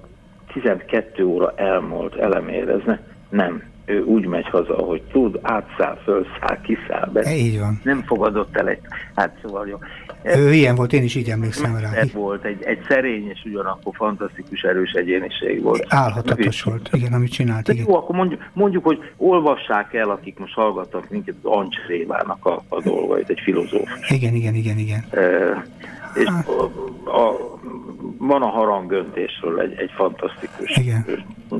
Speaker 3: 12 óra elmúlt, elemérezne, nem, ő úgy megy haza, hogy tud, átszáll, fölszáll, kiszáll be.
Speaker 5: E, így van.
Speaker 3: Nem fogadott el egy, hát szóval jó.
Speaker 5: Ő ilyen volt, én is így emlékszem rá.
Speaker 3: Ez volt, egy, egy szerény és ugyanakkor fantasztikus erős egyéniség volt.
Speaker 5: Álhatatos volt, igen, amit csinált. Igen.
Speaker 3: jó, akkor mondjuk, mondjuk, hogy olvassák el, akik most hallgatnak minket, Ancs Révának a, a dolgait, egy filozóf.
Speaker 5: Igen, igen, igen, igen.
Speaker 3: E, és a, a, van a harangöntésről egy, egy fantasztikus
Speaker 5: Igen.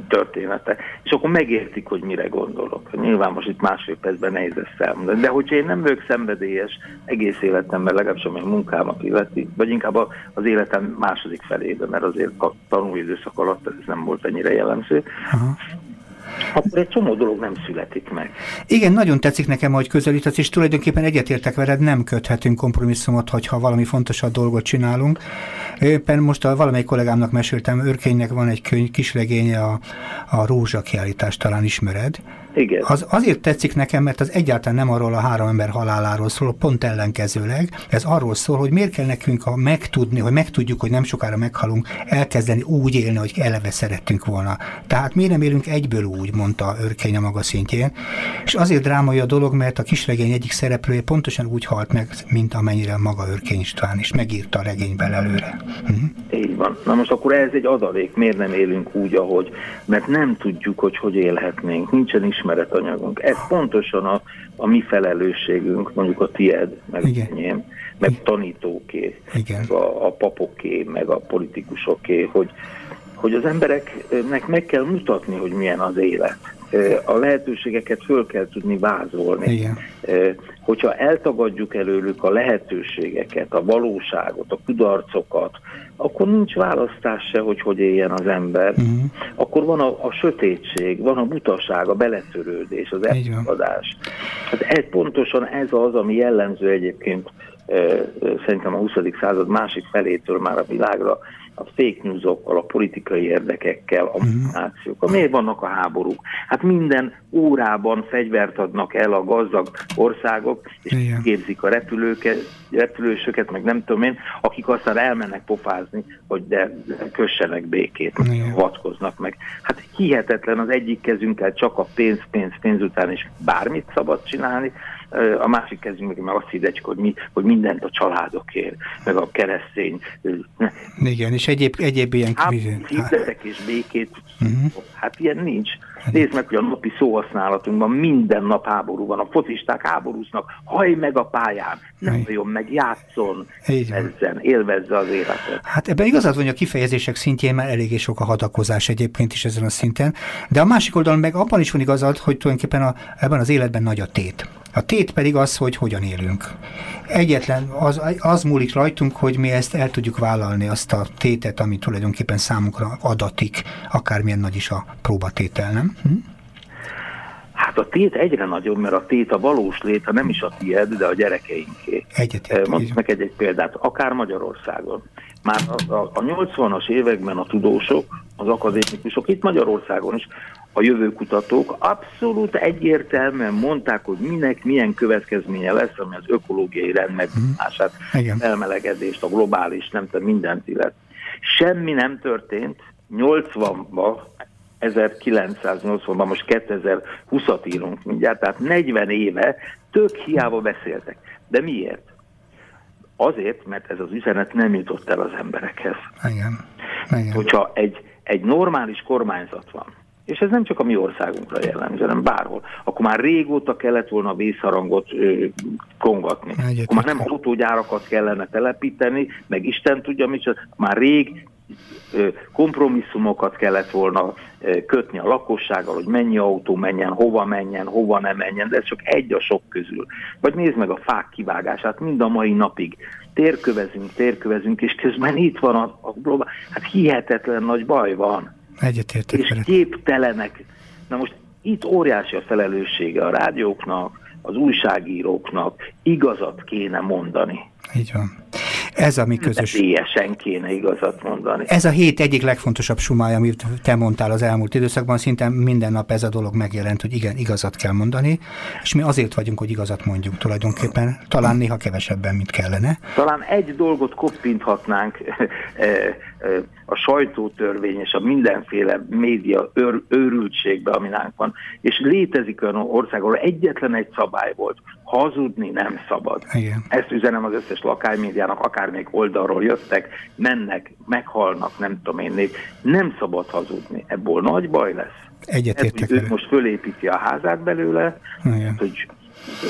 Speaker 3: története. És akkor megértik, hogy mire gondolok. Nyilván most itt másfél percben nehéz ezt elmondani. De hogyha én nem vagyok szenvedélyes egész életemben, legalábbis ami a munkámat illeti, vagy inkább az életem második felében, mert azért a tanulóidőszak alatt ez nem volt ennyire jellemző,
Speaker 5: Aha.
Speaker 3: Akkor egy csomó dolog nem születik meg.
Speaker 5: Igen, nagyon tetszik nekem, hogy közelítesz, és tulajdonképpen egyetértek veled, nem köthetünk kompromisszumot, hogyha valami fontosabb dolgot csinálunk. Éppen most a valamelyik kollégámnak meséltem, Örkénynek van egy könyv, kislegénye, a, a Rózsa kiállítást talán ismered.
Speaker 3: Igen.
Speaker 5: Az azért tetszik nekem, mert az egyáltalán nem arról a három ember haláláról szól, pont ellenkezőleg. Ez arról szól, hogy miért kell nekünk a megtudni, hogy megtudjuk, hogy nem sokára meghalunk, elkezdeni úgy élni, hogy eleve szerettünk volna. Tehát miért nem élünk egyből úgy, mondta Örkény a maga szintjén. És azért drámai a dolog, mert a kisregény egyik szereplője pontosan úgy halt meg, mint amennyire maga Örkény István, és megírta a regényben előre. Mhm.
Speaker 3: Így van. Na most akkor ez egy adalék, miért nem élünk úgy, ahogy? Mert nem tudjuk, hogy hogy élhetnénk, nincsen ismeretanyagunk. Ez pontosan a, a mi felelősségünk, mondjuk a tied, meg
Speaker 5: Igen.
Speaker 3: a enyém, meg tanítóké,
Speaker 5: Igen.
Speaker 3: meg a, a papoké, meg a politikusoké, hogy, hogy az embereknek meg kell mutatni, hogy milyen az élet. A lehetőségeket föl kell tudni vázolni.
Speaker 5: Igen.
Speaker 3: Hogyha eltagadjuk előlük a lehetőségeket, a valóságot, a kudarcokat, akkor nincs választás se, hogy hogy éljen az ember.
Speaker 5: Mhm.
Speaker 3: Akkor van a, a sötétség, van a butaság, a beletörődés, az elfogadás. Hát ez pontosan ez az, ami jellemző egyébként szerintem a 20. század másik felétől már a világra, a fake newsokkal, a politikai érdekekkel, a nációkkal. Miért vannak a háborúk? Hát minden órában fegyvert adnak el a gazdag országok, és
Speaker 5: Igen.
Speaker 3: képzik a repülőket, repülősöket, meg nem tudom én, akik aztán elmennek pofázni, hogy de kössenek békét,
Speaker 5: Igen.
Speaker 3: vatkoznak meg. Hát hihetetlen az egyik kezünkkel csak a pénz, pénz, pénz után is bármit szabad csinálni, a másik kezünkkel meg azt hirdetjük, hogy, mi, hogy mindent a családokért, meg a keresztény
Speaker 5: Igen, és egyéb, egyéb ilyen...
Speaker 3: háborút hirdetek és békét,
Speaker 5: Mhm.
Speaker 3: hát ilyen nincs. Nézd meg, hogy a napi szóhasználatunkban minden nap háború van, a focisták háborúznak, haj meg a pályán, nem hajjon meg, játszon, ezzen, élvezze az életet.
Speaker 5: Hát ebben igazad van, hogy a kifejezések szintjén már eléggé sok a hadakozás egyébként is ezen a szinten, de a másik oldalon meg abban is van igazad, hogy tulajdonképpen a, ebben az életben nagy a tét. A tét pedig az, hogy hogyan élünk. Egyetlen az, az múlik rajtunk, hogy mi ezt el tudjuk vállalni, azt a tétet, ami tulajdonképpen számunkra adatik, akármilyen nagy is a próbatétel, nem? Hm?
Speaker 3: Hát a tét egyre nagyobb, mert a tét a valós lét, nem is a tied, de a gyerekeinké.
Speaker 5: Egyetértek,
Speaker 3: Mondj
Speaker 5: így van.
Speaker 3: neked egy példát, akár Magyarországon. Már a, a, a 80-as években a tudósok, az akadémikusok, itt Magyarországon is, a jövőkutatók abszolút egyértelműen mondták, hogy minek milyen következménye lesz, ami az ökológiai rend megbomlását,
Speaker 5: Igen.
Speaker 3: elmelegedést, a globális, nem tudom, mindent illet. Semmi nem történt, 80-ban 1980-ban, most 2020-at írunk mindjárt, tehát 40 éve tök hiába beszéltek. De miért? Azért, mert ez az üzenet nem jutott el az emberekhez.
Speaker 5: Igen. Igen.
Speaker 3: Hogyha egy, egy normális kormányzat van, és ez nem csak a mi országunkra jellemző, hanem bárhol, akkor már régóta kellett volna a vészharangot ö, kongatni.
Speaker 5: Egyetértek.
Speaker 3: Akkor már nem autógyárakat kellene telepíteni, meg Isten tudja mit, már rég kompromisszumokat kellett volna kötni a lakossággal, hogy mennyi autó menjen, hova menjen, hova ne menjen, de ez csak egy a sok közül. Vagy nézd meg a fák kivágását, mind a mai napig. Térkövezünk, térkövezünk, és közben itt van a, a globál, hát hihetetlen nagy baj van
Speaker 5: Egyetértek
Speaker 3: és
Speaker 5: veled.
Speaker 3: képtelenek. Na most itt óriási a felelőssége a rádióknak, az újságíróknak, igazat kéne mondani.
Speaker 5: Így van. Ez a mi közös
Speaker 3: Teljesen kéne igazat mondani.
Speaker 5: Ez a hét egyik legfontosabb sumája, amit te mondtál az elmúlt időszakban, szinte minden nap ez a dolog megjelent, hogy igen, igazat kell mondani, és mi azért vagyunk, hogy igazat mondjuk tulajdonképpen, talán néha kevesebben, mint kellene.
Speaker 3: Talán egy dolgot koppinthatnánk eh, a sajtótörvény és a mindenféle média őr, őrültségbe, ami nálunk van. És létezik olyan ország, ahol egyetlen egy szabály volt, hazudni nem szabad.
Speaker 5: Igen.
Speaker 3: Ezt üzenem az összes lakánymédiának, akár még oldalról jöttek, mennek, meghalnak, nem tudom én, még. nem szabad hazudni. Ebből nagy baj lesz.
Speaker 5: Egyetértek
Speaker 3: Ez, most fölépíti a házát belőle,
Speaker 5: Igen.
Speaker 3: hogy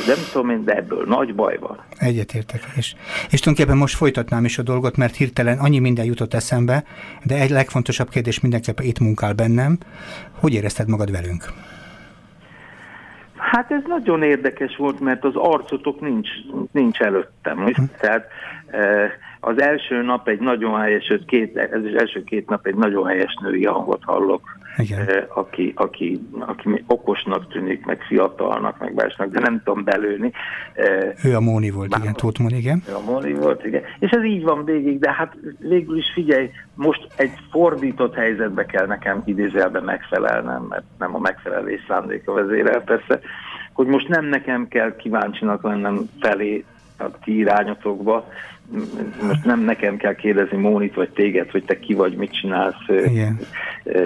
Speaker 3: nem tudom én, de ebből nagy baj van.
Speaker 5: Egyetértek. És, és tulajdonképpen most folytatnám is a dolgot, mert hirtelen annyi minden jutott eszembe, de egy legfontosabb kérdés mindenképpen itt munkál bennem. Hogy érezted magad velünk?
Speaker 3: Hát ez nagyon érdekes volt, mert az arcotok nincs, nincs előttem. Hm. Tehát eh, az első nap egy nagyon helyes, két, az első két nap egy nagyon helyes női hangot hallok igen. Aki, aki, aki okosnak tűnik, meg fiatalnak, meg básnak, de nem tudom belőni.
Speaker 5: Ő a Móni volt, Bár, igen, Tóth Móni, igen.
Speaker 3: Ő a Móni volt, igen. És ez így van végig, de hát végül is figyelj, most egy fordított helyzetbe kell nekem idézelben megfelelnem, mert nem a megfelelés szándéka vezérel persze, hogy most nem nekem kell kíváncsinak lennem felé a ti irányotokba, most nem nekem kell kérdezni Mónit vagy téged, hogy te ki vagy, mit csinálsz, Igen.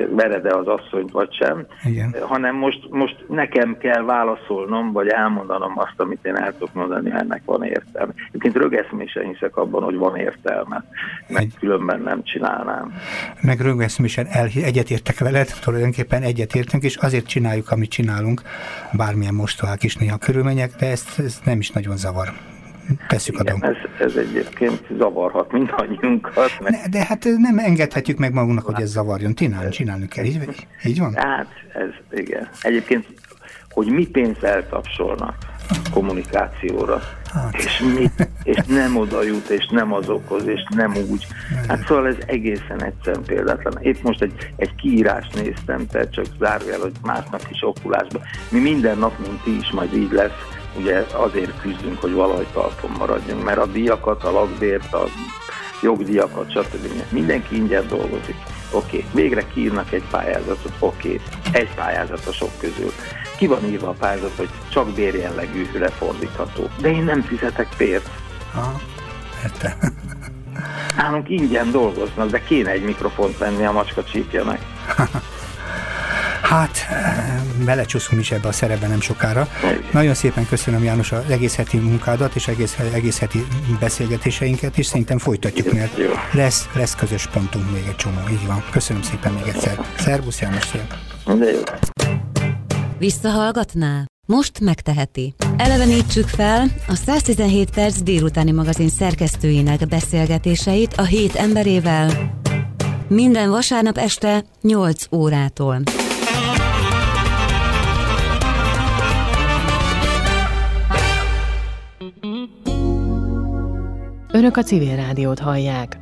Speaker 3: vered-e az asszonyt vagy sem, Igen. hanem most, most nekem kell válaszolnom, vagy elmondanom azt, amit én el tudok mondani, ennek van értelme. Egyébként rögeszmésen hiszek abban, hogy van értelme, meg Egy... különben nem csinálnám.
Speaker 5: Meg rögeszmésen el, egyetértek veled, tulajdonképpen egyetértünk, és azért csináljuk, amit csinálunk, bármilyen mostohák is néha körülmények, de ezt, ezt nem is nagyon zavar. Tesszük
Speaker 3: Igen, ez, ez egyébként zavarhat mindannyiunkat.
Speaker 5: Mert... Ne, de hát nem engedhetjük meg magunknak, hogy ez zavarjon. Csinálni, csinálni kell. Így, így van?
Speaker 3: Hát, ez igen. Egyébként, hogy mi pénzt eltapsolnak kommunikációra, hát. és, mi, és nem oda jut, és nem azokhoz, és nem úgy. Hát szóval ez egészen egyszerűen példátlan. Épp most egy, egy kiírást néztem, tehát csak zárjál, hogy másnak is okulásba. Mi minden nap, mint ti is, majd így lesz, ugye azért küzdünk, hogy valahogy talpon maradjunk, mert a díjakat, a lakbért, a jogdíjakat, stb. Mindenki ingyen dolgozik. Oké, okay. végre kiírnak egy pályázatot, oké, okay. egy pályázat a sok közül. Ki van írva a pályázat, hogy csak bérjellegűre fordítható. De én nem fizetek pénzt.
Speaker 5: Aha,
Speaker 3: Nálunk ingyen dolgoznak, de kéne egy mikrofont venni, a macska csípja meg.
Speaker 5: Hát, belecsúszunk is ebbe a szerepbe nem sokára. Nagyon szépen köszönöm János az egész heti munkádat és egész, egész heti beszélgetéseinket, és szerintem folytatjuk, mert lesz, lesz közös pontunk még egy csomó. Így van. Köszönöm szépen még egyszer. Szervusz János, szia!
Speaker 1: Visszahallgatná? Most megteheti. Elevenítsük fel a 117 perc délutáni magazin szerkesztőinek beszélgetéseit a hét emberével minden vasárnap este 8 órától.
Speaker 6: Önök a civil rádiót hallják.